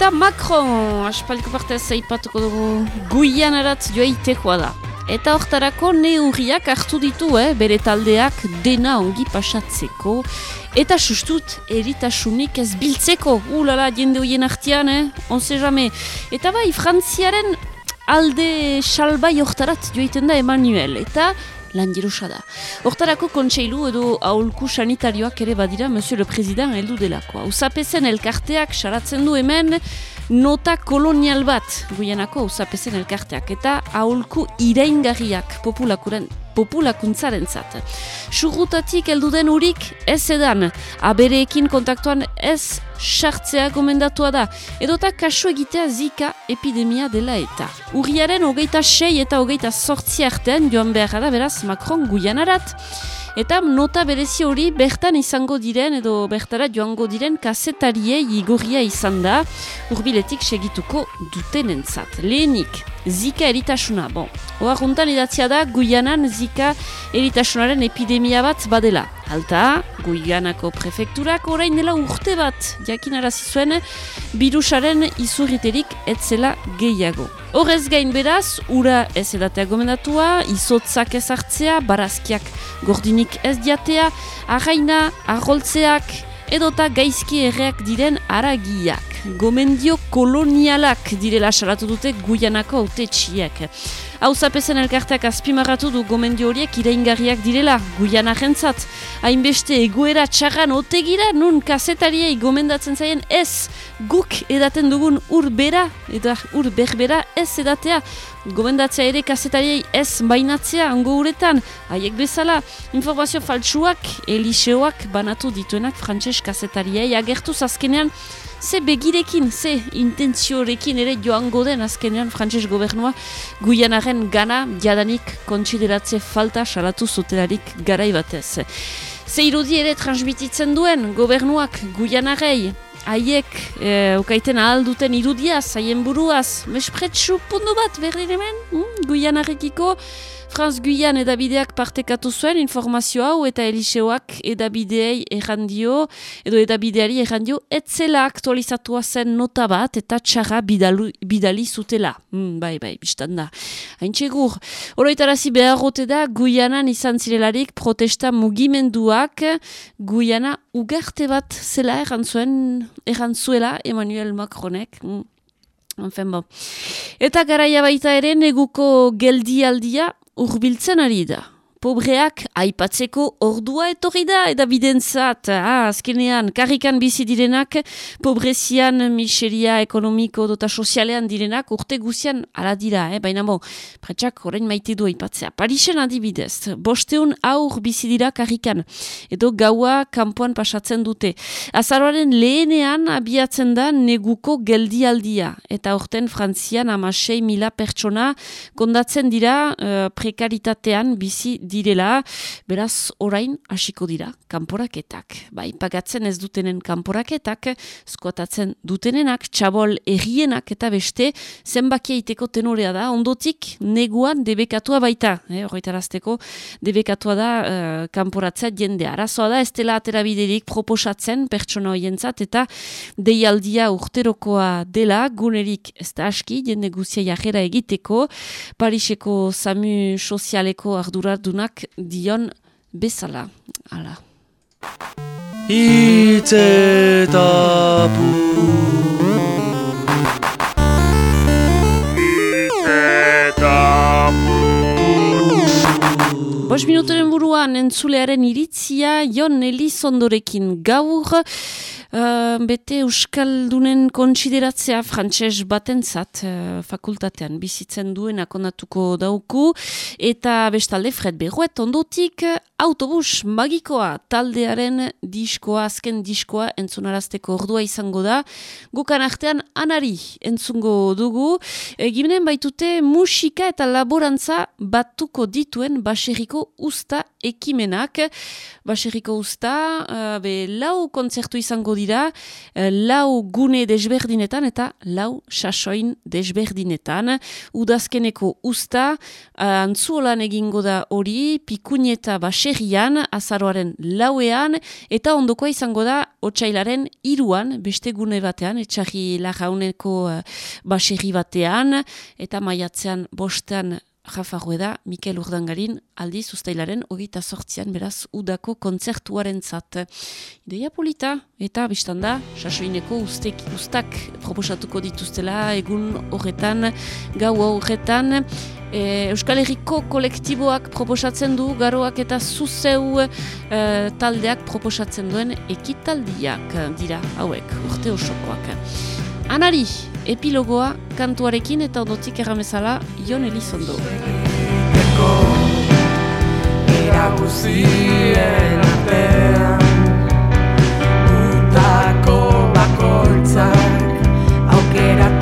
Eta Macron, aspaliko partez zaipatuko dugu, guian eratz joa da. Eta hortarako neurriak hartu ditu, eh, bere taldeak dena ongi pasatzeko. Eta sustut, eritasunik ez biltzeko. Ulala, jende hoien artian, eh? Onse jame. Eta bai, frantziaren alde salbai hortarat joiten da Emanuel. Eta lan jirusa da. Hortarako kontseilu edo aholku sanitarioak ere badira, Monsieur le Président, heldu delakoa. Usapezen elkarteak saratzen du hemen nota kolonial bat, guianako usapezen elkarteak, eta aholku ireingarriak populakuren populakuntzaren zat. Surrutatik elduden urik ez edan, abereekin kontaktuan ez sartzea gomendatua da, edota kasu egitea zika epidemia dela eta. Urriaren hogeita sei eta hogeita sortzi artean joan behar da beraz Macron guianarat, Eta nota berezi hori bertan izango diren edo bertara joango diren kasetariei igorria izan da urbiletik segituko duten entzat. Lehenik, zika eritasuna. Bon, Oa juntan idatzia da Guianan zika eritasunaren epidemia bat badela. Alta, Guianako prefekturak orain dela urte bat jakin zuen virusaren izurriterik etzela gehiago. Horrez gain beraz, ura ez edatea gomendatua, izotzak ezartzea, barazkiak gordinik ez diatea, arraina, arroltzeak, edota gaizki erreak diren aragiak. Gomendio kolonialak direla salatu dute Guianako haute txiek. Hau zapezen elkarteak azpimarratu du gomendio horiek ireingarriak direla, guian ahentzat. Hainbeste egoera txarran otegira, nun kasetariei gomendatzen zaien ez guk edaten dugun ur bera, eta ur berbera ez edatea. Gomendatzea ere kasetariei ez bainatzea, ongo uretan, haiek bezala, informazio faltsuak, eliseoak banatu dituenak frantses kasetariei agertu zazkenean, ze begirekin, ze intentziorekin ere joango den azkenean frantses gobernua guianaren gana jadanik kontsideratze falta salatu zutelarik garai batez. Ze irudi ere transmititzen duen gobernuak guianarei haiek e, ukaiten ahal duten irudiaz, haien buruaz, mespretsu pundu bat berdin hemen, hm? guianarekiko, Franz Guian edabideak partekatu zuen informazio hau eta Eliseoak edabideei errandio, edo edabideari errandio, etzela aktualizatua zen nota bat eta txarra bidalu, bidali zutela. Mm, bai, bai, biztan da. Hain txegur, oroitarazi beharrote da Guianan izan zirelarik protesta mugimenduak Guiana ugarte bat zela errantzuen, errantzuela Emmanuel Macronek. Mm. Enfen, bon. Eta garaia baita ere neguko geldialdia urbiltzen ari da. Pobreak aipatzeko ordua etorri da eta bidentzat, ah, azkenean, karrikan bizi direnak, pobrezian, miseria ekonomiko dota sozialean direnak, urte guzian ala dira, eh? baina bo, pretsak horrein maite du aipatzea. Parisen adibidez, bosteun aur bizi dira karrikan, edo gaua kanpoan pasatzen dute. Azaroaren lehenean abiatzen da neguko geldialdia, eta orten frantzian amasei mila pertsona kondatzen dira uh, prekaritatean bizi direla, beraz orain hasiko dira kanporaketak. Bai, pagatzen ez dutenen kanporaketak, skotatzen dutenenak, txabol errienak eta beste, zenbakia iteko tenorea da, ondotik neguan debekatua baita, eh, horretarazteko debekatua da uh, kanporatzea jende arazoa da, ez dela aterabiderik proposatzen pertsona hoientzat eta deialdia urterokoa dela, gunerik ez da aski, jende guzia jajera egiteko, Pariseko Samu sozialeko arduraduna Itzaldunak dion bezala. Hala. Itzetapu Bos minutoren buruan entzulearen iritzia Jon Elizondorekin gaur Uh, bete Euskaldunen kontsideratzea frantses batentzat uh, fakultatean bizitzen duen akonatuko dauku. Eta bestalde Fred Berruet ondotik autobus magikoa taldearen diskoa, azken diskoa entzunarazteko ordua izango da. Gukan artean anari entzungo dugu. Egimenen baitute musika eta laborantza batuko dituen baseriko usta ekimenak, baserriko usta, uh, be, lau kontzertu izango dira, uh, lau gune desberdinetan eta lau sasoin desberdinetan. Udazkeneko usta, uh, antzuolan egingo da hori, pikunieta baserrian, azaroaren lauean, eta ondokoa izango da, otxailaren iruan, beste gune batean, etxarri lajauneko uh, baserri batean, eta maiatzean bostean Rafa Rueda, Mikel Urdangarin, aldi zuztailaren hogeita sortzian, beraz, udako kontzertuaren zat. Ideia polita, eta biztanda, sasoineko ustek, ustak proposatuko dituztela, egun horretan, gau horretan, e, Euskal Herriko kolektiboak proposatzen du, garoak eta zuzeu e, taldeak proposatzen duen ekitaldiak dira, hauek, urte osokoak. Anari, epilogoa kantuarekin eta ondotik erramezala Jon Elizondo. Era guzien artean Utako bakoitzak aukeratu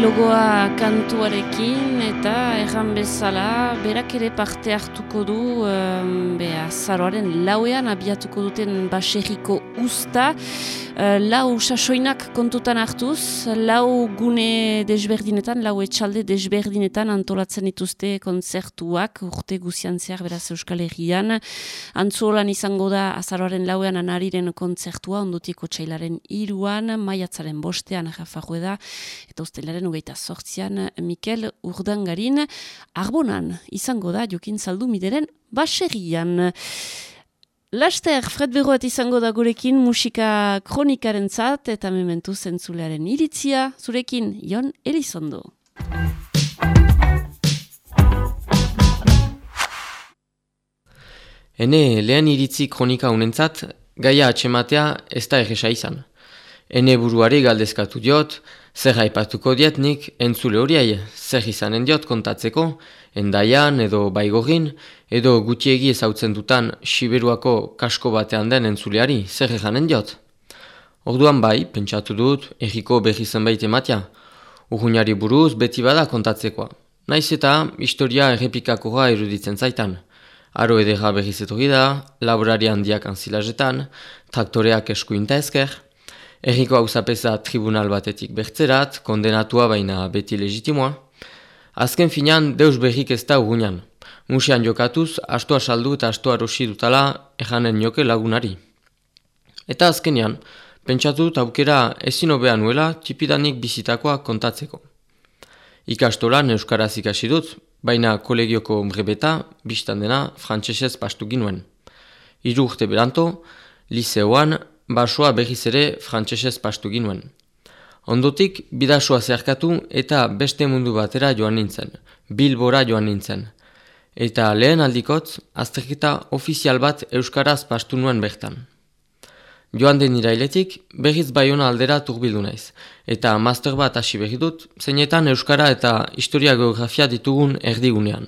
Epilogoa kantuarekin eta erran bezala berak ere parte hartuko du um, zaroaren lauean abiatuko duten baserriko usta lau sasoinak kontutan hartuz lau gune desberdinetan lau etxalde desberdinetan antolatzen dituzte konzertuak urte guzian zehar beraz Euskal Herrian antzuolan izango da azaroaren lauean anariren konzertua ondotiko txailaren iruan maiatzaren bostean Rafa da eta ustelaren ugeita sortzian Mikel Urdangarin arbonan izango da jokin zaldu mideren baserrian. Laster, Fred Beroet izango da gurekin musika kronikaren zat eta mementu zentzulearen iritzia, zurekin Jon Elizondo. Hene lehen iritzi kronika unentzat, gaia atxematea ez da egesa izan. Hene buruari galdezkatu diot, Zer haipatuko diet nik entzule horiai, zer izanen diot kontatzeko, endaian edo baigogin, edo gutiegi ezautzen dutan siberuako kasko batean den entzuleari, zer eganen diot. Orduan bai, pentsatu dut, erriko behi zenbait ematia, urgunari buruz beti bada kontatzekoa. Naiz eta historia errepikakoa eruditzen zaitan. Aro edera behi zetorri da, laborari handiak anzilazetan, traktoreak eskuinta ezker, Erriko hau tribunal batetik bertzerat, kondenatua baina beti legitimoa. Azken finan, deus berrik ez da ugunan. Musian jokatuz, astoa saldu eta astoa rosi dutala ejanen nioke lagunari. Eta azkenean, pentsatu dut aukera ezin obea nuela txipidanik bizitakoa kontatzeko. Ikastolan Euskaraz ikasi dut, baina kolegioko mrebeta, biztan dena, frantsesez pastu ginuen. Iru urte beranto, liseoan, basoa behiz ere frantsesez pastu ginuen. Ondotik, bidasoa zeharkatu eta beste mundu batera joan nintzen, bilbora joan nintzen. Eta lehen aldikotz, azterketa ofizial bat Euskaraz pastu nuen bertan. Joan den irailetik, behiz baiona aldera turbildu naiz, eta master bat hasi behidut, zeinetan Euskara eta historia geografia ditugun erdigunean.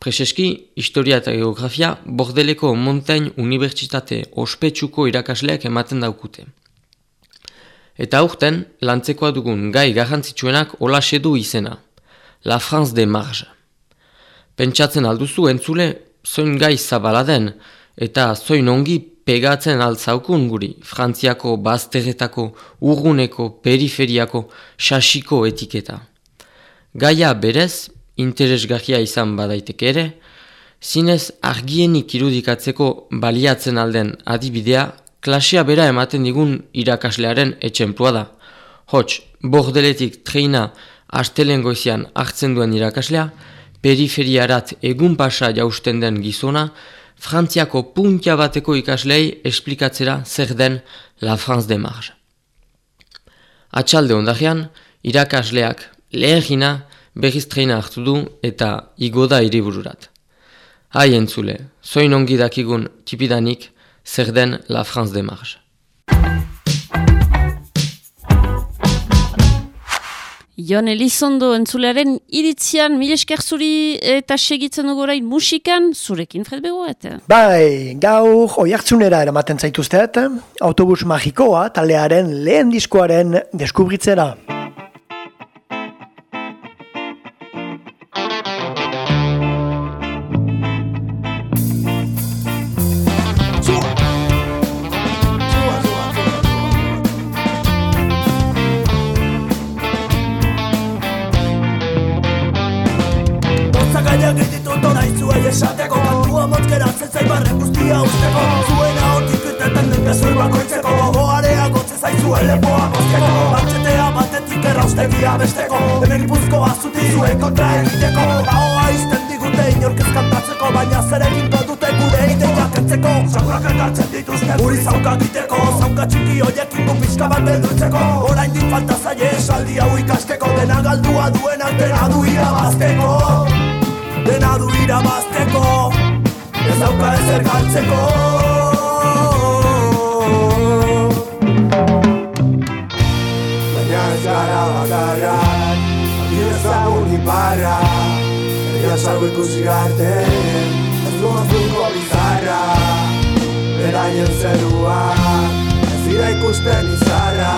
Prezeski, historia eta geografia bordeleko Montain Unibertsitate ospetsuko irakasleak ematen daukute. Eta aurten, lantzekoa dugun gai garrantzitsuenak hola du izena. La France de Marge. Pentsatzen alduzu entzule, zoin gai zabala den, eta zoin ongi pegatzen altzaukun guri, Frantziako, Bazterretako, Urguneko, Periferiako, Sasiko etiketa. Gaia berez, interesgarria izan badaiteke ere, zinez argienik irudikatzeko baliatzen alden adibidea, klasea bera ematen digun irakaslearen etxenplua da. Hots, bordeletik treina astelen goizian hartzen duen irakaslea, periferiarat egun pasa jausten den gizona, Frantziako puntia bateko ikaslei esplikatzera zer den La France de Marge. Atxalde ondarean, irakasleak lehengina behiz treina hartu du eta igo da iribururat. Hai entzule, zoin ongi dakigun tipidanik zer den La France de Marge. Jon Elizondo entzulearen iritzian, mil esker zuri eta segitzen dugu musikan, zurekin Fred eta? Bai, gaur oiartzunera eramaten zaituzteat, autobus magikoa talearen lehen diskoaren deskubritzera. Erraustegia besteko. Hemen ipuzko azuti zuen kontra egiteko. Gaoa izten digute inorkez kantatzeko Baina zerekin dute gure ideiak entzeko Zagurak erdatzen dituzte guri zauka giteko Zauka txiki hoiekin gu pixka bat beldurtzeko. Horain dit falta zaie esaldi hau ikasteko. Dena galdua duen antena du irabazteko. Dena du irabazteko. Ez dauka ezer galtzeko Ez gara bakarrak Adira zagun iparra Egia salgo ikusi garte Ez du maztuko bizarra Beraien zerua Ez dira ikusten izarra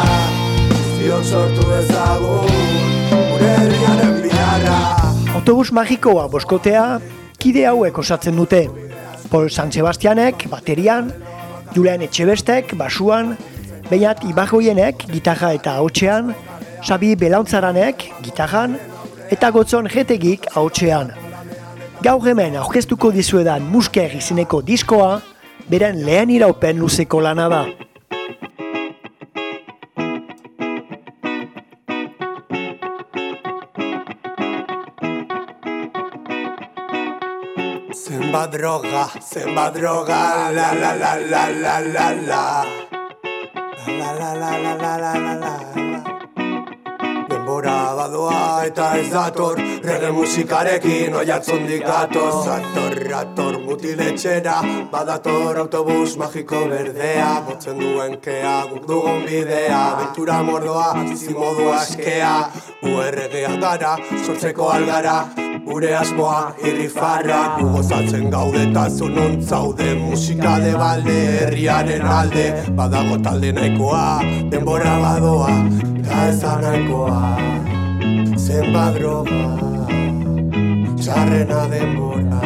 guztiok sortu ezagun Gure herriaren biharra Autobus magikoa boskotea kide hauek osatzen dute. Paul San Sebastianek baterian, Julian Etxebestek basuan, Beinat Ibargoienek gitarra eta hautsean, Sabi Belauntzaраnek gitarran eta Gotzon Jetegik hautsean. Gaur hemen aurkeztuko dizuedan Musker izeneko diskoa, beren lehen iraupen luzeko lana da. Zenbat droga, zenbat droga, la la la la la la la La la la la la la la badoa eta ez dator. Rege musikarekin oiatzondik gatoz Zator, rator, mutiletxera Badator autobus magiko berdea. Botzen duen kea, guk dugun bidea. Bentura mordoa, bizi modu askea. URGA gara, sortzeko algara. Gure asmoa irrifarra. Gozatzen gaude eta zunon zaude. Musika de balde, herriaren alde. Badago talde nahikoa, denbora badoa Eta ezan nahikoa Zenbat droga Txarrena denbora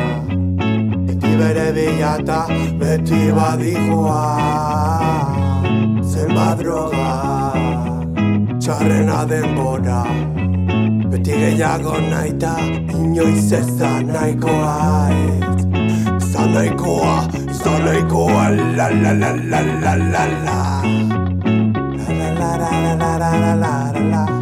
Beti bere bilata, beti badikoa Zenbat droga Txarrena denbora Beti gehiago naita, inoiz ez da nahikoa ez Zan nahikoa, zan nahikoa, la la la la la la la La la la la la la la la la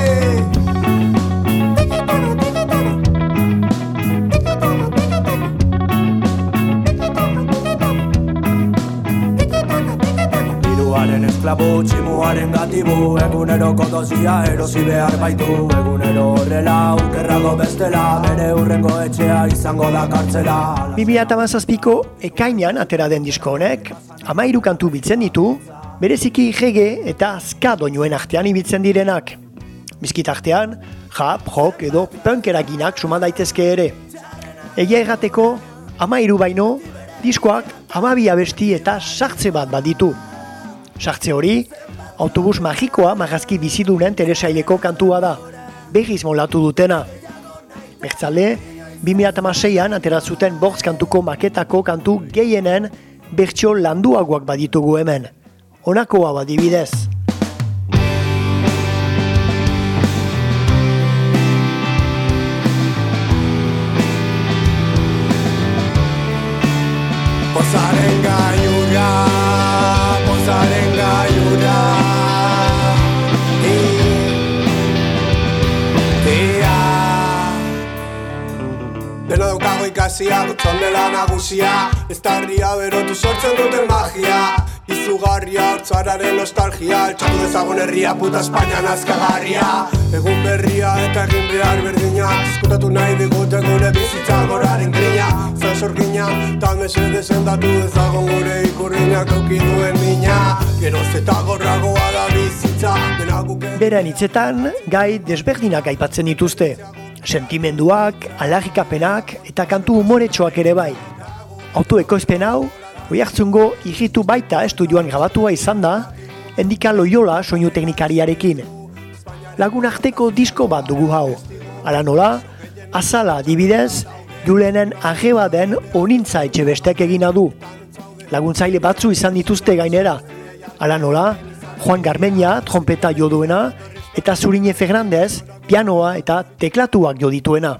Esklabo, tximuaren gatibu Eguneroko dozia erosi behar baitu Egunero horrela, ukerrago bestela Bere urrengo etxea izango da kartzela 2008ko ekainan atera den disko honek, amairu kantu bitzen ditu, bereziki jege eta ska doinuen artean ibiltzen direnak. Bizkit artean, rap, rock edo punk eraginak suman daitezke ere. Egia errateko, amairu baino, diskoak amabi abesti eta sartze bat baditu. Sartze hori, autobus magikoa magazki bizidunen teresaileko kantua da, behiz molatu dutena. Bertzale, 2006an atera zuten bortz kantuko maketako kantu gehienen bertso landuagoak baditugu hemen. Honakoa badibidez. Pozaren gaiura, daukago ikasia, gotzon dela nagusia. Ez da herria berotu sortzen duten magia. Izugarria, hortzararen nostalgia. Altxatu dezagun herria, puta Espainia nazkagarria Egun berria eta egin behar berdina. Eskutatu nahi digute gure bizitza goraren grina. Zan sorgina, eta mesede sendatu dezagon gure ikurriñak auki duen mina. Geroz eta gorragoa da bizitza Beren hitzetan, gai desberdinak aipatzen dituzte. Sentimenduak, alagikapenak eta kantu umoretxoak ere bai. Autoekoizpen hau, oiartzungo igitu baita estudioan grabatua izan da, endika loiola soinu teknikariarekin. Lagun arteko disko bat dugu hau. Ala nola, azala dibidez, Julenen arreba den onintza etxe bestek egina du. Laguntzaile batzu izan dituzte gainera. Ala nola, Juan Garmeña trompeta jo duena, eta Zurine Fernandez pianoa eta teklatuak jo dituena.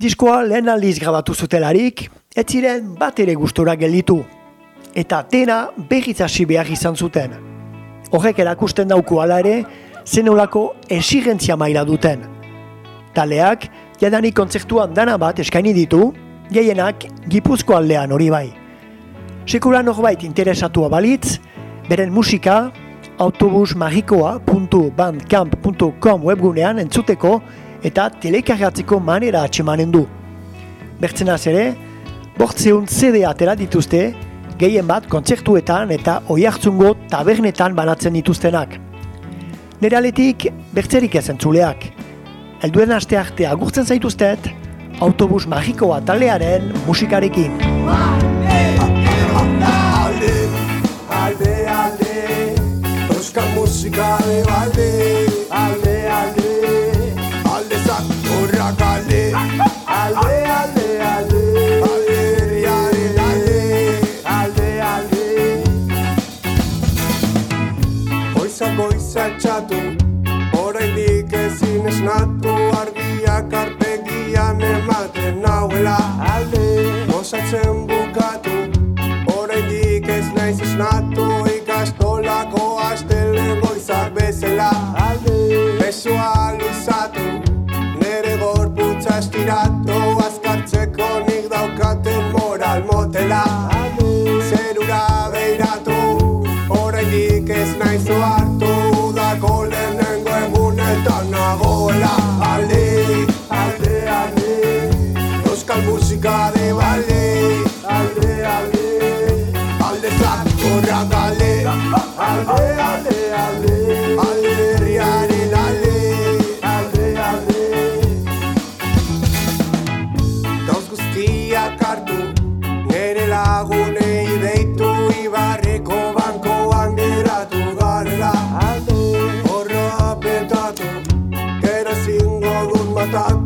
Diskoa lehen aldiz grabatu zutelarik, ez ziren bat ere gustora gelditu. Eta dena berriz hasi behar izan zuten. Horrek erakusten dauku hala ere, zenolako esigentzia maila duten. Taleak, jadanik kontzertuan dana bat eskaini ditu, gehienak Gipuzko aldean hori bai. Sekula norbait interesatua balitz, beren musika autobusmagikoa.bandcamp.com webgunean entzuteko eta telekargatzeko manera atxemanen du. Bertzenaz ere, bortzeun CD atera dituzte, gehien bat kontzertuetan eta oiartzungo tabernetan banatzen dituztenak. Nere aletik, bertzerik ez entzuleak. Elduen aste arte agurtzen zaituztet, autobus magikoa talearen musikarekin. Euskal musika de balde, alde, alde, alde zakurrak alde, alde, alde, alde, alde, herriaren alde, alde, alde. Goizak goizak txatu, oraindik ezin esnatu, argiak arpegian ematen nauela, alde, gozatzen estiratu, azkartzeko nik daukaten moral motela, zerura beiratu, oraindik ez naiz ohartu, udako lehenengo egunetan nagoela, alde, alde, alde, euskal musika de balde, alde, alde, alde zakurrak alde, alde, alde, alde, alde dut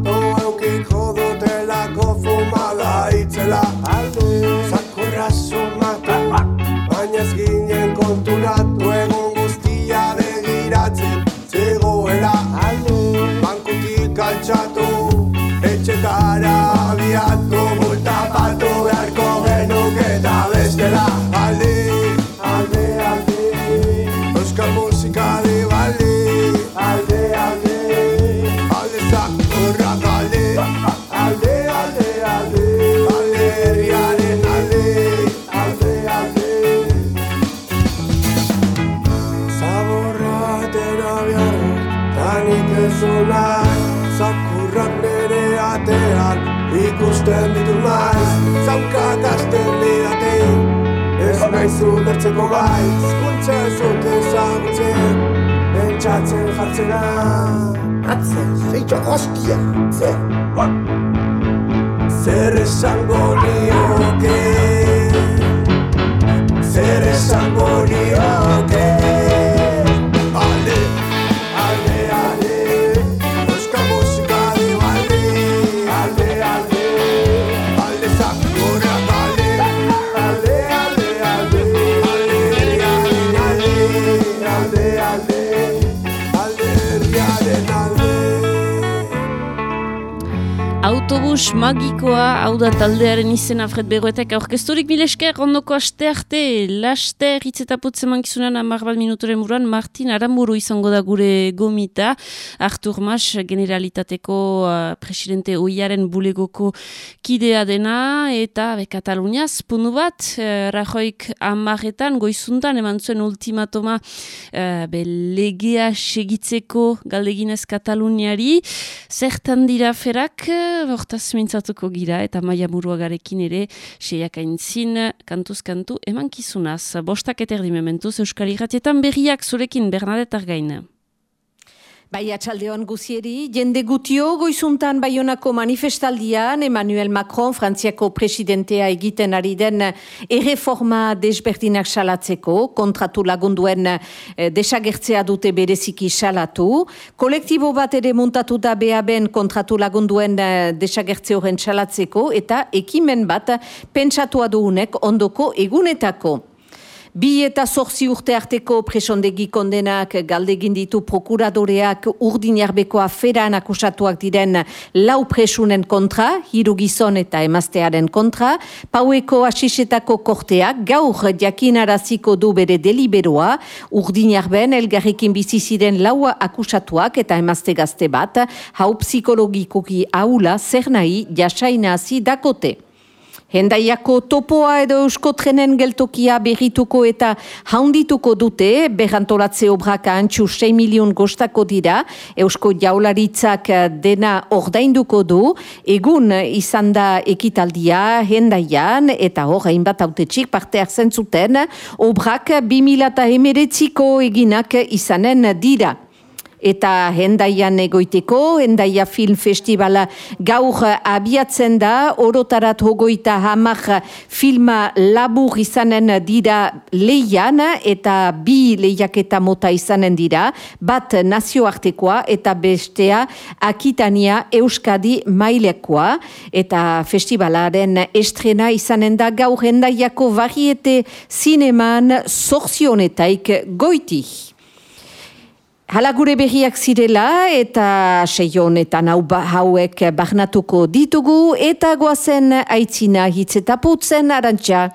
ulertzeko gai. Zkuntza ez dut ezagutzen Pentsatzen jartzena Atzen, zeitxo hostia Zer Zer esango nioke? Zer esango nioke Autobus magikoa, hau da taldearen izena Fred Begoetek aurkezturik mil esker ondoko aste arte, laster hitzetaputze mankizunan amarbal minutoren buruan Martin Aramburu izango da gure gomita, Artur Mas generalitateko uh, presidente oiaren bulegoko kidea dena, eta be, Kataluniaz, punu bat, uh, Rajoik amarretan goizuntan eman zuen ultimatoma uh, be, legea segitzeko galdeginez Kataluniari, zertan dira ferak, hortaz mintzatuko gira, eta maia muruagarekin ere, seiak aintzin, kantuz kantu, eman kizunaz, bostak eterdi mementuz, Euskal Irratietan berriak zurekin Bernadette Argain. Bai atxaldeon guzieri, jende gutio goizuntan baionako manifestaldian Emmanuel Macron, Frantziako presidentea egiten ari den erreforma desberdinak salatzeko, kontratu lagunduen eh, desagertzea dute bereziki salatu, kolektibo bat ere muntatu da behaben kontratu lagunduen eh, desagertze horren salatzeko, eta ekimen bat pentsatua duunek ondoko egunetako. Bi eta zorzi urte arteko presondegi kondenak galdegin ditu prokuradoreak urdinarbeko aferan akusatuak diren lau presunen kontra, hiru gizon eta emaztearen kontra, paueko asisetako korteak gaur jakinaraziko du bere deliberoa, urdinarben elgarrekin bizi ziren lau akusatuak eta emazte gazte bat, hau psikologikoki haula zer nahi jasaina dakote. Hendaiako topoa edo eusko trenen geltokia berrituko eta haundituko dute, berrantolatze obraka antxu 6 milion gostako dira, eusko jaularitzak dena ordainduko du, egun izan da ekitaldia hendaian eta hor hainbat autetxik parte hartzen zuten, obrak 2000 emeretziko eginak izanen dira. Eta hendaian egoiteko, hendaia film festivala gaur abiatzen da, orotarat hogoita hamak filma labur izanen dira leian, eta bi lehiaketa mota izanen dira, bat nazioartekoa eta bestea Akitania Euskadi mailekoa, eta festivalaren estrena izanen da gaur hendaiako variete zineman zorzionetaik goiti. Hala gure berriak zirela eta seion eta nau ba, hauek bahnatuko ditugu eta goazen aitzina hitzetaputzen arantxa.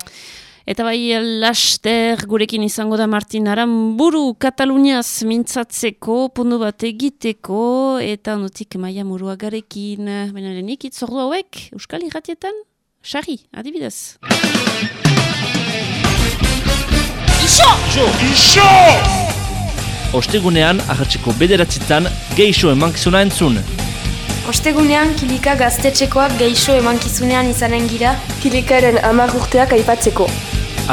Eta bai, laster gurekin izango da Martin Aramburu Kataluniaz mintzatzeko, pundu bat egiteko, eta notik maia muruagarekin. Benaren ikit, zordu hauek, Euskal Iratietan? Sarri, adibidez. Iso! Iso! Iso! Ostegunean ahatzeko bederatzitan geixo emankizuna entzun. Ostegunean kilika gaztetxekoak geixo emankizunean izanen gira. Kilikaren amar urteak aipatzeko.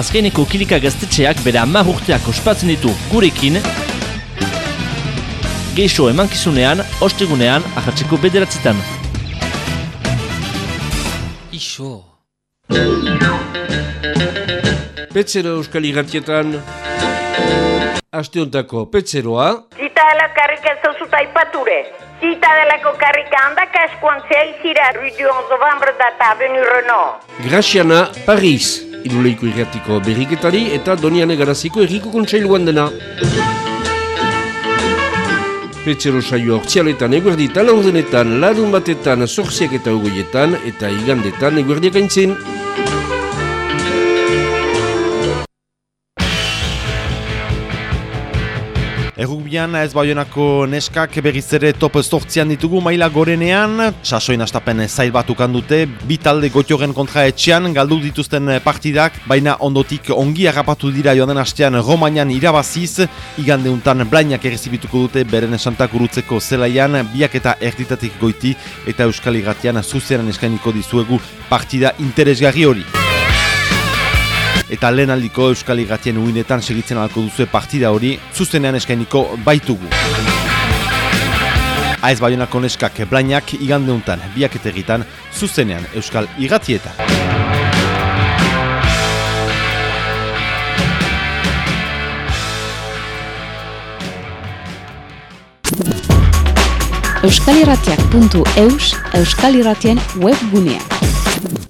Azkeneko kilika gaztetxeak bere amar urteak ospatzen ditu gurekin. Geixo emankizunean, ostegunean ahatzeko bederatzitan. Iso. Petzero euskal igatietan asteontako petzeroa. Zita dela karrika ez dauzuta ipature. Zita delako karrika handaka eskuantzea izira Ruidu Onzobambre data Avenu Renault. Graciana, Paris. Iruleiko irratiko berriketari eta Doniane Garaziko erriko kontsailuan dena. Petzero saioa ortsialetan eguerditan ordenetan, larun batetan, sorziak eta ugoietan, eta igandetan eguerdiak aintzen. Errugbian ez baionako neskak berriz ere top sortzian ditugu maila gorenean. Sasoin astapen zail bat dute, bi talde gotioren kontra etxean, galdu dituzten partidak, baina ondotik ongi harrapatu dira joan den hastean Romanian irabaziz, igande untan blainak errezibituko dute beren esantak urutzeko zelaian, biak eta erditatik goiti, eta Euskal Iratian zuzeran eskainiko dizuegu partida interesgarri hori eta lehen aldiko Euskal Igatien uinetan segitzen alko duzu partida hori zuzenean eskainiko baitugu. Aiz baionako neskak blainak igandeuntan biak egitan zuzenean Euskal Igatietan. Euskaliratiak.eus Euskalirratien webgunean.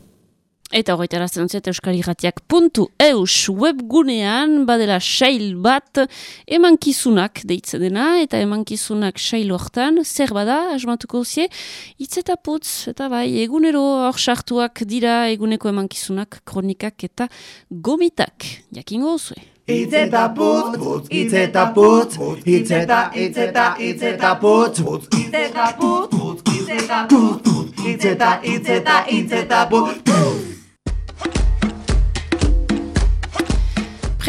Eta hori tarazten zet euskaliratiak puntu eus webgunean badela sail bat emankizunak deitze dena eta emankizunak sail hortan zer bada asmatuko zie hitz eta putz eta bai egunero hor sartuak dira eguneko emankizunak kronikak eta gomitak jakingo zue. Itz eta putz, itz eta putz, itz eta, itz eta, itz eta putz, itz eta putz, itz eta putz, itz eta, itz eta, itz eta putz,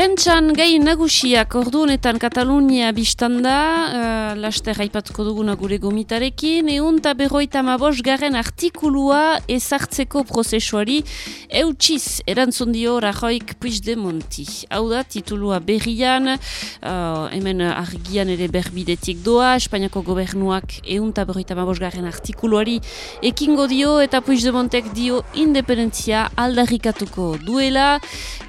Prentxan gai nagusiak. Ordu honetan Katalunia biztanda, uh, laster haipatuko duguna gure gomitarekin, egun eta berroita mabos garen artikulua ezartzeko prozesuari eutxiz erantzun dio Rajoik Puigdemonti. Hau da, titulua berrian, uh, hemen argian ere berbidetik doa, Espainiako gobernuak egun eta berroita mabos garen artikuluari ekingo dio eta Puigdemontek dio independentzia aldarrikatuko duela,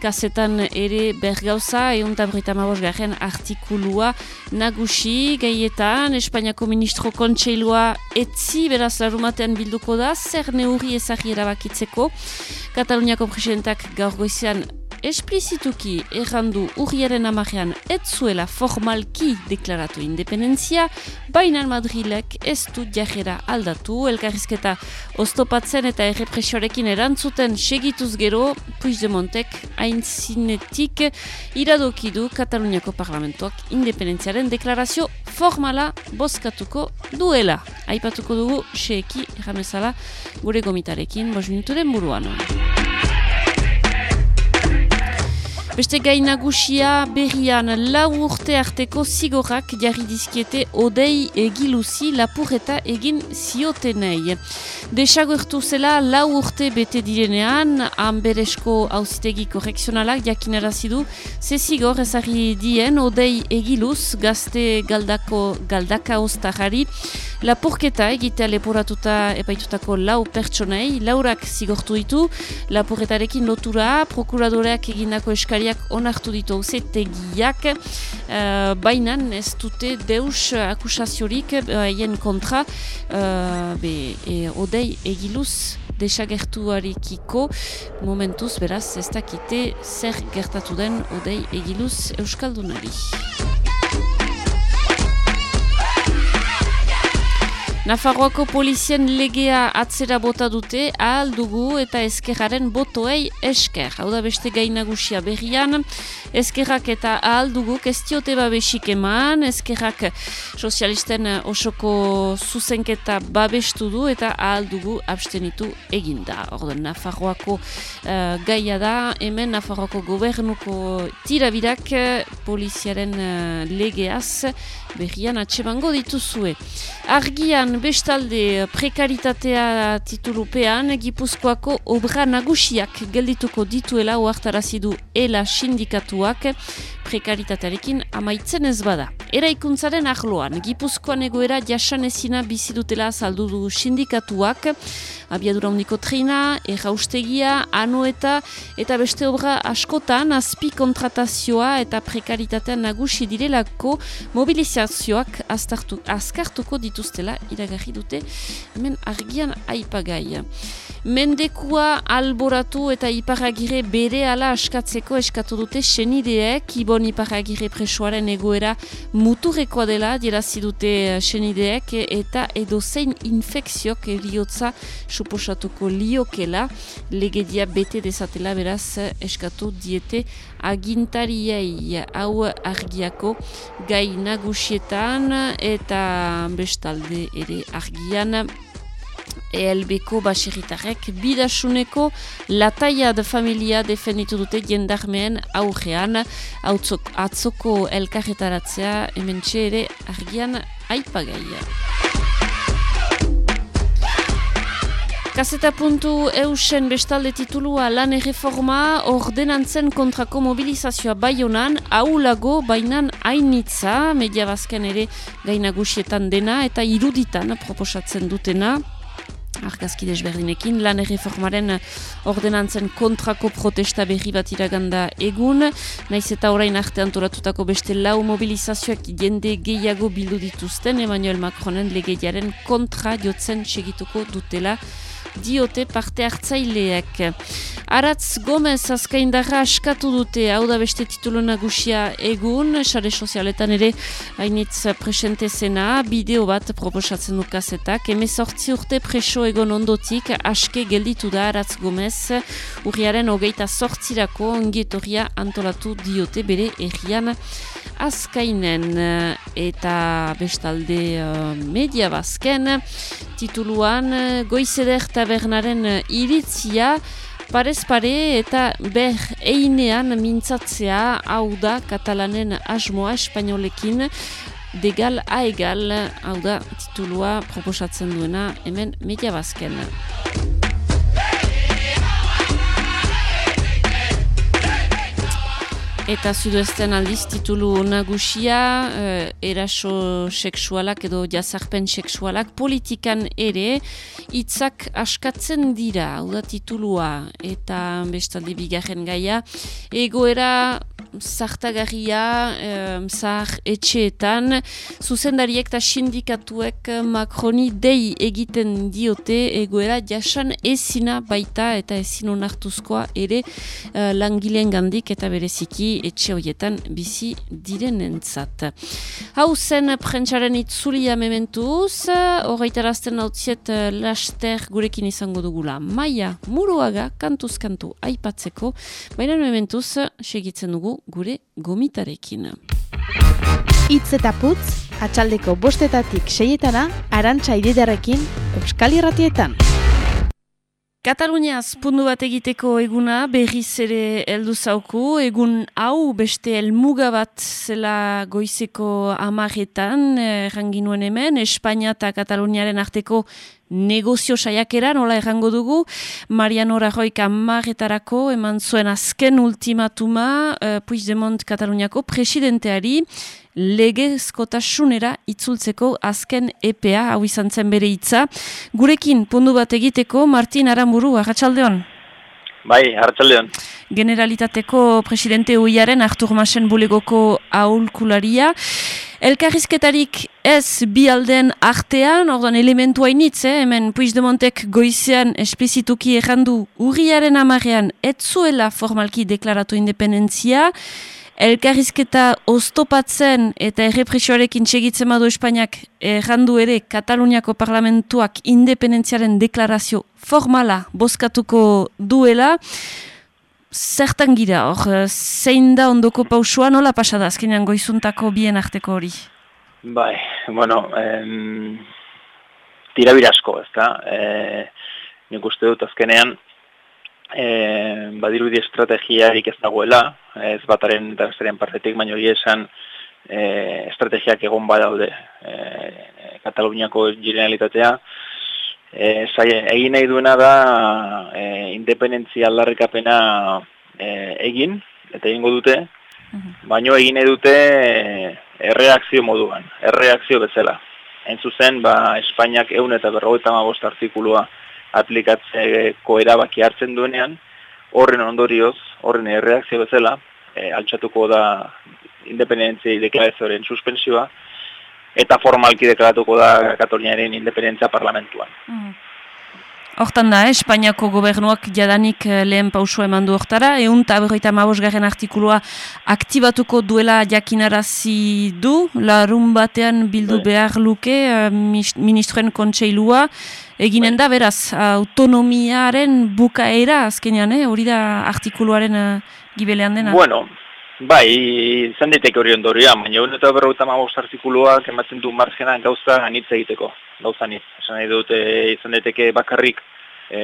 kasetan ere ber gauza, egun eta garen artikulua nagusi, gaietan, Espainiako Ministro Kontseilua etzi, beraz larumatean bilduko da, zer neurri ezagri erabakitzeko. Kataluniako presidentak gaur goizean esplizituki errandu urriaren amarean ez zuela formalki deklaratu independentzia, baina Madrilek ez du jajera aldatu, elkarrizketa oztopatzen eta errepresioarekin erantzuten segituz gero, Puigdemontek hain zinetik iradokidu Kataluniako parlamentoak independentziaren deklarazio formala bozkatuko duela. Aipatuko dugu, seeki, erramezala, gure gomitarekin, bos minuturen buruan. Beste gainagusia berrian lau urte arteko zigorrak jarri dizkiete odei egiluzi lapurreta egin ziotenei. Desagertu zela lau urte bete direnean, hanberesko hauzitegi korrekzionalak jakinarazidu, ze zigor ezari dien odei egiluz gazte galdako galdaka ostajari, Lapurketa egitea leporatuta epaitutako lau pertsonei, laurak zigortu ditu, lapurretarekin lotura, prokuradoreak egindako eskariak onartu ditu auzetegiak, uh, baina ez dute deus akusaziorik haien kontra, uh, be, e, odei egiluz desagertuarekiko. Momentuz beraz ez dakite zer gertatu den odei egiluz Euskaldunari. Nafarroako polizien legea atzera bota dute ahal dugu eta ezkerraren botoei esker. Hau da beste gainagusia berrian, ezkerrak eta ahal dugu kestiote babesik eman, ezkerrak sozialisten osoko zuzenketa babestu du eta ahal dugu abstenitu eginda. Orden, Nafarroako uh, gaia da, hemen Nafarroako gobernuko tirabirak poliziaren uh, legeaz berrian atsebango dituzue. Argian bestalde prekaritatea titulupean Gipuzkoako obra nagusiak geldituko dituela oartarazidu ela sindikatuak prekaritatearekin amaitzen ez bada. Eraikuntzaren ahloan, Gipuzkoan egoera jasanezina bizidutela saldu du sindikatuak, abiadura uniko trina, erraustegia, anoeta eta beste obra askotan azpi kontratazioa eta prekaritatean nagusi direlako mobilizazioak azkartuko dituztela iragarri dute hemen argian aipagai. Mendekua alboratu eta iparagire bere ala askatzeko eskatu dute senideek, ibon iparagire presoaren egoera muturrekoa dela, dirazi dute senideek, eta edozein infekziok eriotza suposatuko liokela, legedia bete dezatela beraz eskatu diete agintariei. Hau argiako gai nagusietan eta bestalde ere argian ELBko baserritarrek bidasuneko lataia de familia defenditu dute jendarmeen aurrean. Atzok, atzoko elkarretaratzea hemen ere argian aipagaia. Kaseta puntu eusen bestalde titulua lan erreforma ordenantzen kontrako mobilizazioa baionan, aulago bainan hainitza, media bazken ere gainagusietan dena eta iruditan proposatzen dutena argazki desberdinekin, lan erreformaren ordenantzen kontrako protesta berri bat iraganda egun, naiz eta orain arte antoratutako beste lau mobilizazioak jende gehiago bildu dituzten, Emmanuel Macronen legeiaren kontra jotzen segituko dutela diote parte hartzaileak. Aratz Gomez azkaindarra askatu dute, hau da beste titulu nagusia egun, sare sozialetan ere hainitz presente zena, bideo bat proposatzen dukazetak, emezortzi urte preso egon ondotik, aske gelditu da Aratz Gomez, urriaren hogeita sortzirako ongetoria antolatu diote bere errian azkainen. Eta bestalde uh, media bazken tituluan goizeder tabernaren iritzia parez pare eta ber einean mintzatzea hau da katalanen asmoa espainolekin degal aegal hau da titulua proposatzen duena hemen media bazken. Eta zuduesten aldiz titulu nagusia, eh, eraso seksualak edo jazarpen seksualak politikan ere hitzak askatzen dira, hau da titulua, eta bestaldi bigarren gaia, egoera zartagarria um, zahar etxeetan, zuzendariek eta sindikatuek Macroni dei egiten diote egoera jasan ezina baita eta ezin onartuzkoa ere uh, langileen gandik eta bereziki etxe horietan bizi diren entzat. Hau zen prentsaren itzulia mementuz, horreitarazten hau ziet laster gurekin izango dugula. Maia, muruaga, kantuz kantu aipatzeko, baina mementuz segitzen dugu gure gomitarekin. Itz eta putz, atxaldeko bostetatik seietana, arantxa ididarekin, Euskal Irratietan. Kataluniaz pundu bat egiteko eguna berriz ere heldu zauku, egun hau beste helmuga bat zela goizeko amaretan, erranginuen hemen, Espainia eta Kataluniaren arteko negozio saiakera, nola errango dugu, Mariano Rajoik amaretarako eman zuen azken ultimatuma uh, Puigdemont Kataluniako presidenteari, legezkotasunera itzultzeko azken EPA, hau izan zen bere hitza. Gurekin, pundu bat egiteko, Martin Aramburu, Arratxaldeon. Bai, Arratxaldeon. Generalitateko presidente huiaren Artur Masen bulegoko aulkularia. Elkarrizketarik ez bi alden artean, orduan elementu hainitz, eh? hemen Puigdemontek goizean esplizituki errandu urriaren amarrean etzuela formalki deklaratu independentzia, Elkarrizketa oztopatzen eta errepresioarekin txegitzen badu Espainiak errandu ere Kataluniako parlamentuak independentziaren deklarazio formala bozkatuko duela. Zertan gira, hor, zein da ondoko pausua nola pasada azkenean goizuntako bien arteko hori? Bai, bueno, em, tira birasko, ez da. E, nik uste dut azkenean, e, badirudi estrategiarik ez dagoela, ez bataren eta bestaren partetik, baina hori esan e, estrategiak egon badaude e, Kataluniako generalitatea. E, egin nahi duena da e, independentzia aldarrikapena e, egin, eta egingo dute, baino egin nahi dute e, erreakzio moduan, erreakzio bezala. Hain zuzen, ba, Espainiak eun eta berrogeita bost artikulua aplikatzeko erabaki hartzen duenean, horren ondorioz, horren erreakzio bezala, e, altxatuko da independentzia deklarazioaren suspensioa, eta formalki deklaratuko da Kataluniaren independentzia parlamentuan. Mm. Hortan da, eh? Espainiako gobernuak jadanik eh, lehen pausua eman du hortara, egun eta berroita mabosgarren artikulua aktibatuko duela jakinarazi du, larun batean bildu bai. behar luke uh, ministroen kontseilua, eginen da, beraz, autonomiaren bukaera azkenean, eh? hori da artikuluaren uh, gibelean dena? Bueno, bai, izan daiteke hori ondoria, baina egun eta berroita mabos artikuluak ematen du margenan gauza anitz egiteko gauza niz. Esan nahi dut, e, izan deteke bakarrik, e,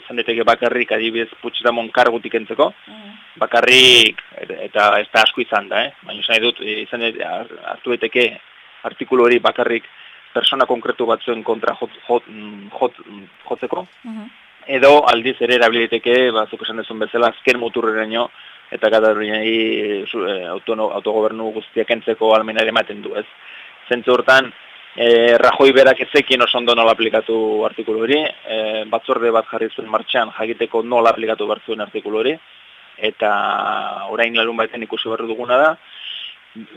izan deteke bakarrik adibidez putxetamon kargutik entzeko, mm. bakarrik, eta ez da asko izan da, eh? baina izan nahi dut, e, izan dut, hartu deteke artikulu hori bakarrik persona konkretu batzuen kontra jot, jot, jot, jotzeko, mm-hmm. edo aldiz ere erabiliteke, ba, zuk esan dezun bezala, azken muturreraino, eta gada hori e, autogobernu guztiak entzeko almenare ematen du, ez? Zentzu hortan, E, Rajoi berak ezekin oso ondo nola aplikatu artikulu hori, e, batzorde bat jarri zuen martxan jakiteko nola aplikatu behar zuen artikulu hori, eta orain lalun baiten ikusi behar duguna da,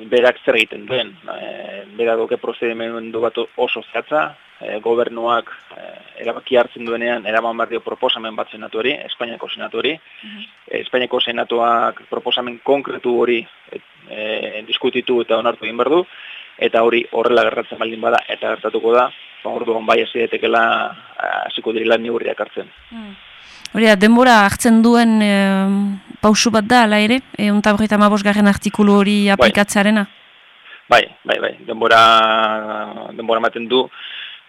berak zer egiten duen. E, berak doke prozedimendu bat oso zehatza, e, gobernuak e, erabaki hartzen duenean, eraman behar dio proposamen bat senatu hori, Espainiako senatu hori, mm Espainiako senatuak proposamen konkretu hori e, diskutitu eta onartu egin behar du, eta hori horrela gertatzen baldin bada eta gertatuko da, ba orduan bai hasi daitekeela hasiko direla neurriak hartzen. Hmm. Hori denbora hartzen duen e, pausu bat da, ala ere? E, Unta berreita mabosgarren artikulu hori bai. aplikatzearena? Bai, bai, bai. Denbora, denbora maten du,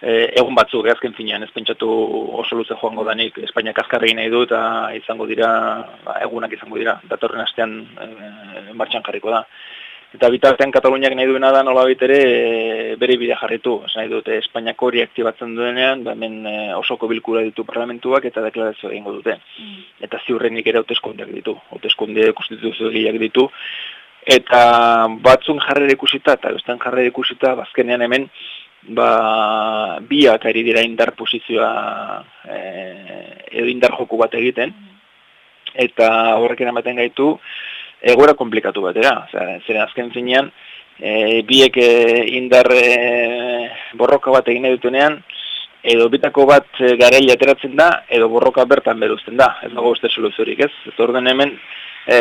e, egun batzuk, azken finean, ez pentsatu oso luze joango danik, Espainiak azkarri nahi du, eta izango dira, ba, egunak izango dira, datorren astean e, martxan jarriko da. Eta bitartean Kataluniak nahi duena da nola ere e, bere bidea jarritu. Ez nahi dute Espainiako hori aktibatzen duenean, ba, hemen e, osoko bilkura ditu parlamentuak eta deklarazio egingo dute. Mm. Eta ziurrenik ere hauteskundeak ditu, hauteskunde konstituzio ditu. Eta batzun jarrera ikusita eta bestean jarrera ikusita, bazkenean hemen, ba, biak ari dira indar posizioa e, edo indar joku bat egiten. Eta horrek eramaten gaitu, egoera komplikatu batera. Zeren azken zinean, e, biek e, indar e, borroka bat egin dutenean, edo bitako bat e, ateratzen da, edo borroka bertan beruzten da. Ez dago uste soluziorik, ez? Ez orden hemen, e,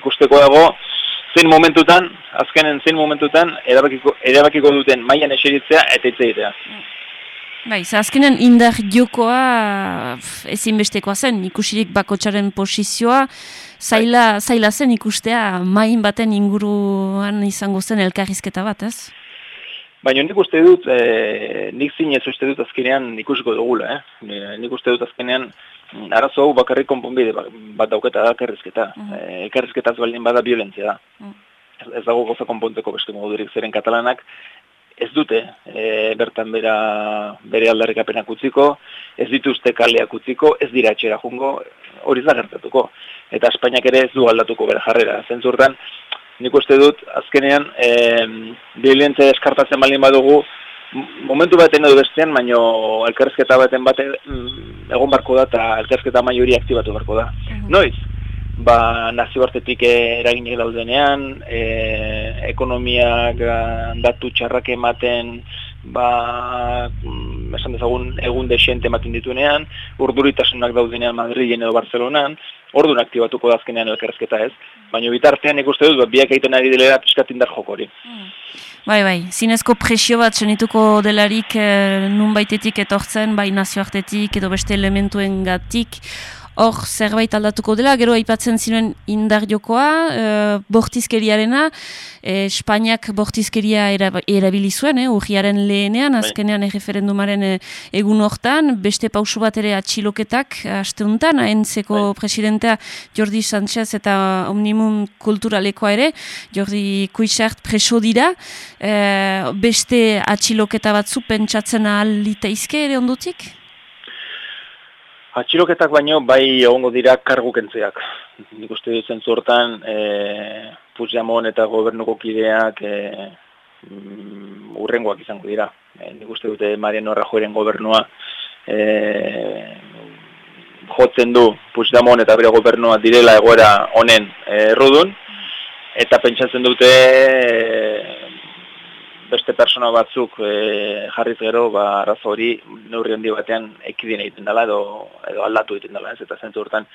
ikusteko dago, zein momentutan, azkenen zein momentutan, erabakiko, erabakiko duten mailan eseritzea eta itzegitea. Bai, azkenen indar jokoa ezinbestekoa zen, ikusirik bakotxaren posizioa, zaila, bai. zaila zen ikustea main baten inguruan izango zen elkarrizketa bat, ez? Baina nik uste dut, e, nik zinez uste dut azkenean ikusiko dugula, eh? Ni- Nik uste dut azkenean arazo hau bakarrik konponbide ba- bat dauketa da elkarrizketa. Mm. elkarrizketaz baldin bada violentzia da. Ez, ez dago goza konponteko beste modurik zeren katalanak ez dute e, bertan bera, bere aldarrikapenak utziko, ez dituzte kaleak utziko, ez dira etxera jungo, hori ez da gertatuko. Eta Espainiak ere ez du aldatuko bere jarrera. Zentzurtan, nik uste dut, azkenean, e, violentzia eskartatzen baldin badugu, momentu baten edo bestean, baino elkarrizketa baten bate mm, egon barko da eta elkarrizketa maioria aktibatu barko da. Noiz? Ba, nazioartetik eh, eraginek daudenean, e, ekonomiak eh, datu txarrak ematen, ba, mm, esan dezagun egun desente ematen dituenean, urduritasunak daudenean Madrilen edo Barcelonan, orduan aktibatuko da azkenean elkarrezketa ez. Baina bitartean ikuste dut, ba, biak egiten ari dilera pixkat indar jokori. Bai, bai, zinezko presio bat senituko delarik eh, nunbaitetik etortzen, bai nazioartetik edo beste elementuen gatik, hor zerbait aldatuko dela, gero aipatzen zinuen indar jokoa, eh, bortizkeriarena, eh, Espainiak bortizkeria erab- erabili zuen, eh, urriaren lehenean, azkenean erreferendumaren eh, egun hortan, beste pausu bat ere atxiloketak, asteuntan, ANC-ko presidentea Jordi Sánchez eta Omnimum Kulturalekoa ere, Jordi Kuixart preso dira, eh, beste atxiloketa batzu pentsatzen ahal ere ondutik? Atxiloketak baino bai egongo dira kargu kentzeak. Nik uste dut zentzu hortan e, Puigdemont eta gobernuko kideak e, mm, urrengoak izango dira. E, nik uste dute Mariano Rajoyren gobernua e, jotzen du Puigdemont eta bere gobernua direla egoera honen errudun, eta pentsatzen dute beste persona batzuk e, jarriz gero, ba, arazo hori neurri handi batean ekidien egiten dela edo, edo aldatu egiten dela, ez? Eta zentu hortan,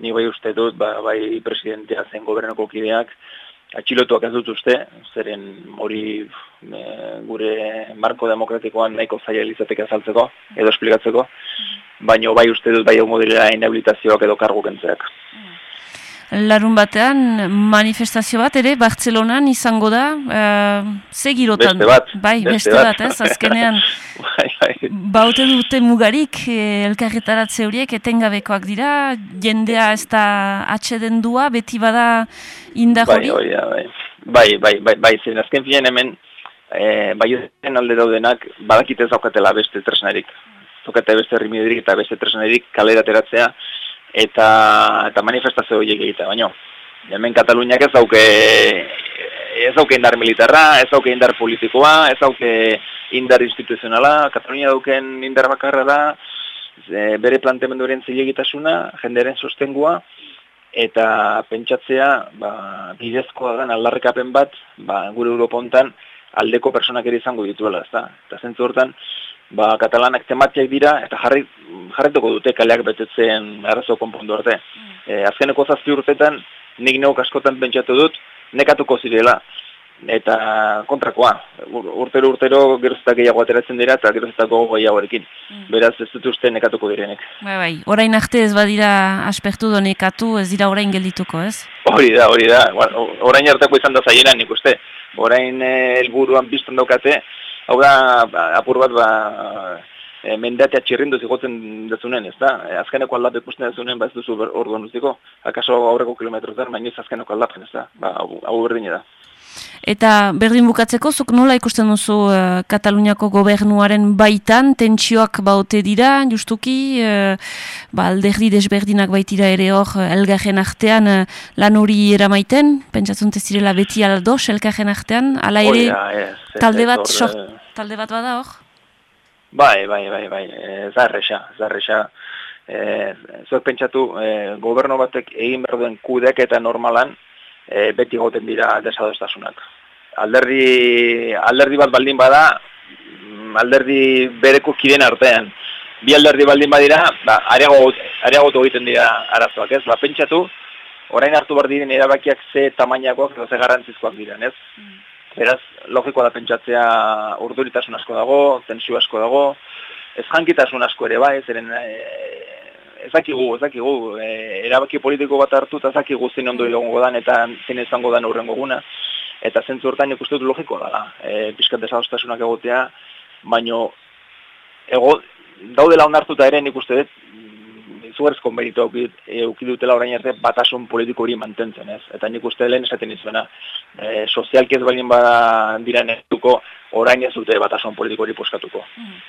ni bai uste dut, ba, bai presidentea zen gobernuko kideak, atxilotuak ez dut uste, zeren hori e, gure marko demokratikoan nahiko zaila izateke azaltzeko, edo esplikatzeko, baino bai uste dut bai egongo direla inhabilitazioak edo kargu kentzeak. Larun batean manifestazio bat ere Bartzelonan izango da, uh, ze girotan? Beste bat, Bai, beste beste, bat. bat, ez, azkenean. bai, bai. Baute dute mugarik, eh, elkarretaratze horiek etengabekoak dira, jendea ez da atxeden dua, beti bada indar Bai, hori. hori da, bai. Bai, bai, bai, bai, zen azken finean hemen, e, bai alde daudenak, badakite ez daukatela beste tresnarik. Daukate beste herrimiderik eta beste tresnarik kalera ateratzea, eta, eta manifestazio horiek egitea, baino. Hemen Kataluniak ez dauke, ez dauke indar militarra, ez dauke indar politikoa, ez dauke indar instituzionala, Katalunia dauken indar bakarra da, e, bere planteamenduaren zilegitasuna, jendearen sostengua, eta pentsatzea ba, bidezkoa den aldarrekapen bat ba, gure Europa hontan aldeko personak ere izango dituela, ezta? Eta zentzu hortan, ba, katalanak tematiak dira eta jarri, jarretuko dute kaleak betetzen arazo konpondu arte. E, azkeneko zazpi urtetan, nik neuk askotan pentsatu dut, nekatuko zirela. Eta kontrakoa, Ur- urtero urtero gerozeta gehiago ateratzen dira eta gerozetako gehiagoarekin. Beraz ez dut uste nekatuko direnek. Bai, bai, orain arte ez badira aspertu donekatu, ez dira orain geldituko, ez? Hori da, hori da. Ba, Orain hartako izan da zaiena nik uste. Orain eh, helburuan biztan daukate, hau da, ba, apur bat, ba, e, mendatea txirrindu zigotzen dezunen, ez da? E, azkeneko aldap ikusten dezunen, ba ez duzu orduan uztiko. Akaso aurreko kilometrotan, baina ez azkeneko aldapen, ez da? Ba, hau, berdine da. Eta berdin bukatzeko, zuk nola ikusten duzu eh, Kataluniako gobernuaren baitan, tentsioak baute dira, justuki, eh, ba, alderdi desberdinak baitira ere hor, elgarren artean eh, lan hori eramaiten, pentsatzen ez direla beti aldos elgarren artean, ala ere, da, ez, ez, talde bat, hor, sort, eh, talde bat bada hor? Bai, bai, bai, bai, e, zarresa, zarresa. E, zuek pentsatu, e, gobernu batek egin behar duen kudeak eta normalan, e, beti goten dira desadostasunak. Alderdi, alderdi bat baldin bada, mm, alderdi bereko kiden artean. Bi alderdi baldin badira, ba, areago, areagotu egiten dira arazoak, ez? Ba, pentsatu, orain hartu behar diren erabakiak ze tamainakoak ze garrantzizkoak diren, ez? Beraz, logikoa da pentsatzea urduritasun asko dago, tensio asko dago, ez jankitasun asko ere bai, zeren e, ezakigu, ezakigu, e, erabaki politiko bat hartu eta ezakigu zein ondo egongo dan eta zein izango dan urrengo guna. Eta zentzu hortan ikusten dut logikoa dela, e, pixkat desagostasunak egotea, baino ego, daudela onartuta ere nik uste dut, izugarrizko meritu eukidutela orain arte batasun politiko hori mantentzen, ez? Eta nik uste lehen esaten izuena, e, sozialki ez balin bada diren orain ez dute batasun politiko hori poskatuko. Mm.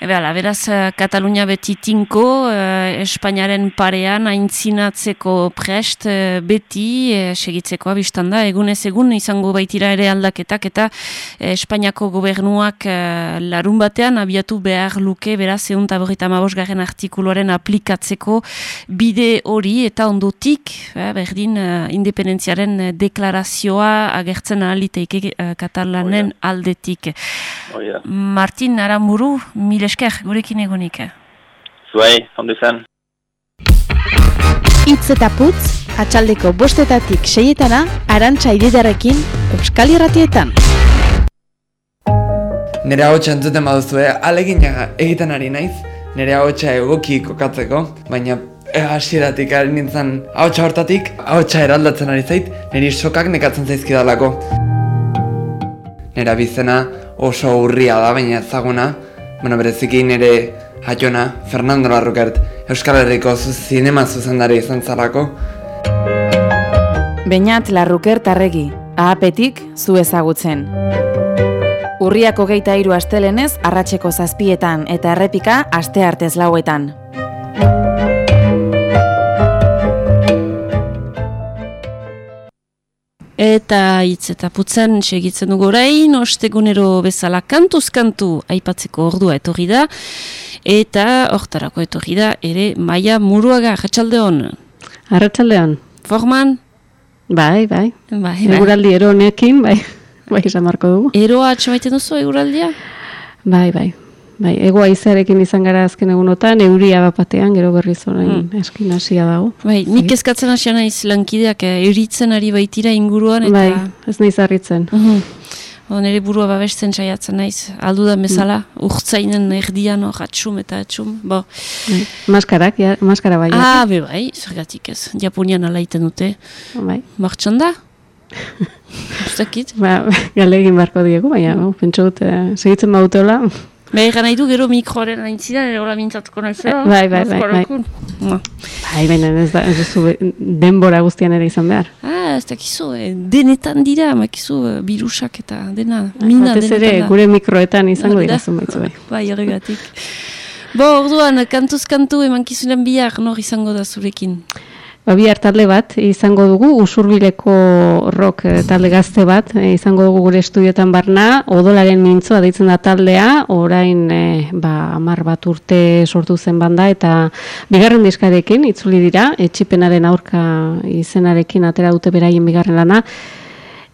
Ebala, beraz, uh, Katalunia beti tinko, uh, Espainiaren parean aintzinatzeko prest uh, beti uh, segitzeko abistan da. Egunez egun izango baitira ere aldaketak eta uh, Espainiako gobernuak uh, larun batean abiatu behar luke, beraz, egun taborita garen artikuluaren aplikatzeko bide hori eta ondotik, uh, berdin, uh, independentziaren deklarazioa agertzen ahaliteike uh, Katalanen aldetik. Oh, yeah. Martin Aramburu, mile esker, gurekin egonik. Zuei, ondo izan. Itz eta putz, atxaldeko bostetatik seietana, arantxa ididarekin, Euskal Irratietan. Nere hau entzuten baduzue, alegin egiten ari naiz, nere hau egoki kokatzeko, baina eh, hasieratik ari nintzen hau hortatik, hau eraldatzen ari zait, niri sokak nekatzen zaizkidalako. Nera bizena oso urria da, baina ezaguna, bueno, bereziki nire haiona, Fernando Larrukert, Euskal Herriko zinema zuzendari izan zarako. Beñat Larrukert arregi, ahapetik zu ezagutzen. Urriako geita hiru astelenez, arratseko zazpietan eta errepika aste artez lauetan. Eta hitz eta putzen segitzen dugu orain, ostegunero bezala kantuz-kantu aipatzeko ordua etorri da, eta hortarako etorri da, ere maia muruaga, jatxalde hon. Arratxalde Forman? Bai, bai. Bai, bai. Eguraldi ero honekin, bai. Bai, esan marko dugu. Eroa atxamaiten duzu eguraldia? Bai, bai. Bai, ego aizearekin izan gara azken egunotan, euria bapatean, gero berriz orain hmm. eskin hasia dago. Bai, nik ezkatzen hasia naiz lankideak, eh, euritzen ari baitira inguruan, eta... Bai, ez naiz harritzen. -huh. o, nere burua babesten saiatzen naiz, aldu da bezala, mm. urtzainen erdian hor atxum eta atxum, bo. Bai. Maskarak, ja, maskara bai. Ah, be bai, zergatik ez, Japonian alaiten dute. Bai. Martxan da? Uztakit? ba, galegin barko diegu, baina, mm. pentsu dut, segitzen bautola, Bai, gana nahi du gero mikroaren aintzidan, ere hola mintzatuko nahi zera. Bai, bai, bai, bai. Bai, baina ez da, ez duzu denbora guztian ere izan behar. Ah, ez dakizu, eh, denetan dira, makizu, eh, birusak eta dena, mina denetan ere, gure mikroetan izango dira zumaitzu bai. Bai, horregatik. Bo, orduan, kantuz kantu eman kizunen bihar, nor izango da zurekin? Ba, bi talde bat izango dugu, usurbileko rock eh, talde gazte bat eh, izango dugu gure estudiotan barna, odolaren mintzoa deitzen da taldea, orain e, ba, amar bat urte sortu zen banda, eta bigarren diskarekin itzuli dira, etxipenaren aurka izenarekin atera dute beraien bigarren lana,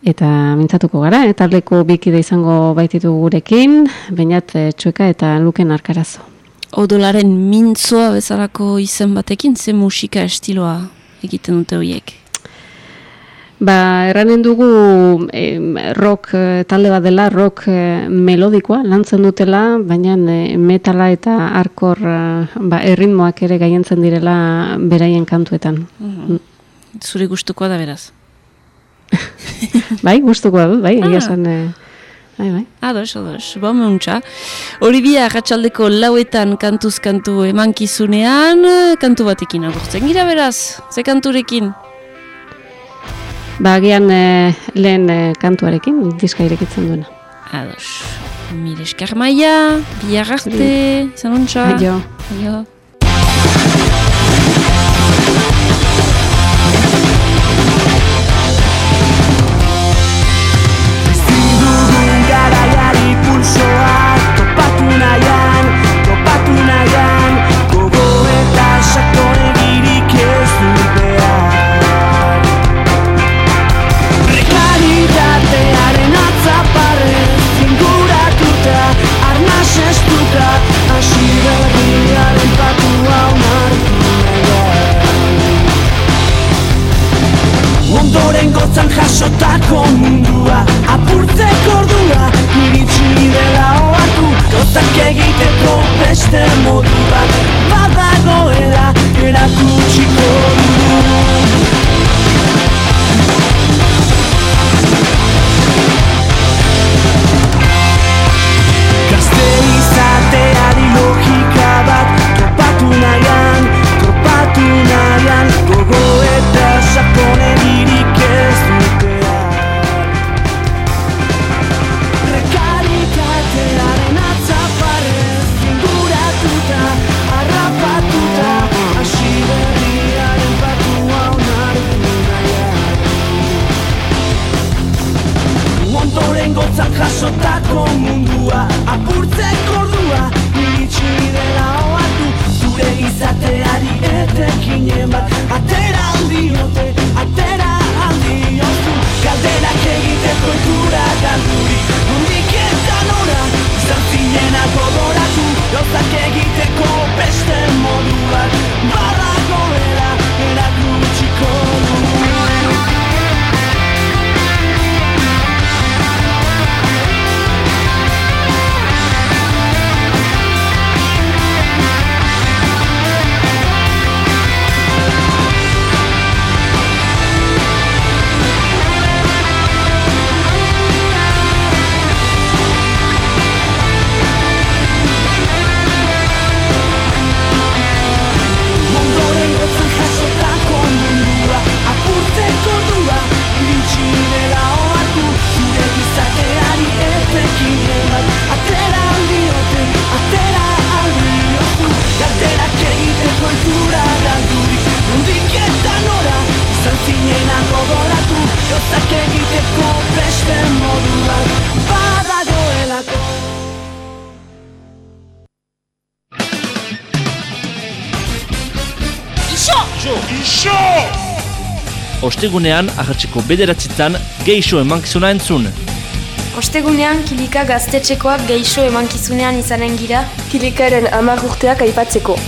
eta mintzatuko gara, e, taldeko bikide izango baititu gurekin, bainat e, txueka eta luken arkarazo. Odolaren mintzoa bezalako izen batekin, ze musika estiloa egiten dute horiek? Ba, erranen dugu rock eh, talde bat dela, rock eh, melodikoa, lantzen dutela, baina eh, metala eta arkor ba, erritmoak ere gaientzen direla beraien kantuetan. Mhm. Zure gustukoa da beraz? bai, gustukoa du, bai, egia Bai, bai. Ados, ados, bo meuntza. Hori bia, lauetan kantuz kantu emankizunean, kantu batekin agurtzen gira beraz, ze kanturekin? Ba, gian eh, lehen eh, kantuarekin, diska irekitzen duena. Ados, mire eskar maia, biar arte, zanuntza. Aio. Aio. Zinena gogoratu Gauzak egiteko beste moduak Badagoelako Iso! Iso! Ostegunean, ahatzeko bederatzitan, geixo emankizuna entzun. Ostegunean kilika gaztetxekoak geixo emankizunean izanen gira. Kilikaren amar urteak aipatzeko.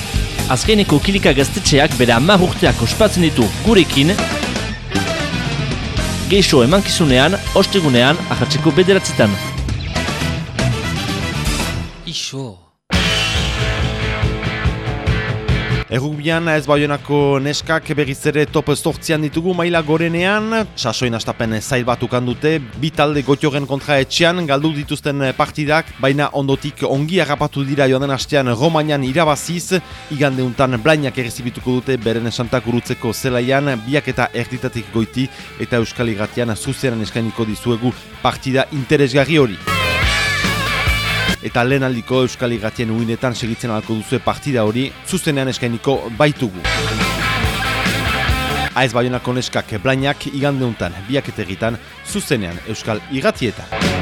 Azkeneko kilika gaztetxeak bere hamar urteak ospatzen ditu gurekin. Geixo emankizunean, ostegunean, ahatzeko bederatzitan. Iso. Errugbian ez baionako neskak berriz ere top zortzian ditugu maila gorenean, sasoin astapen zail bat ukan dute, bi talde gotioren kontra etxean, galdu dituzten partidak, baina ondotik ongi harrapatu dira joan den hastean Romanian irabaziz, igande untan blainak errezibituko dute beren esantak urutzeko zelaian, biak eta erditatik goiti, eta Euskal Irratian zuzeran eskainiko dizuegu partida interesgarri hori. Eta lehen aldiko Euskal Igatien uinetan segitzen alko duzue partida hori, zuzenean eskainiko baitugu. Aez baionako neskak blainak igande untan, biak eta egitan, zuzenean Euskal Igatietan.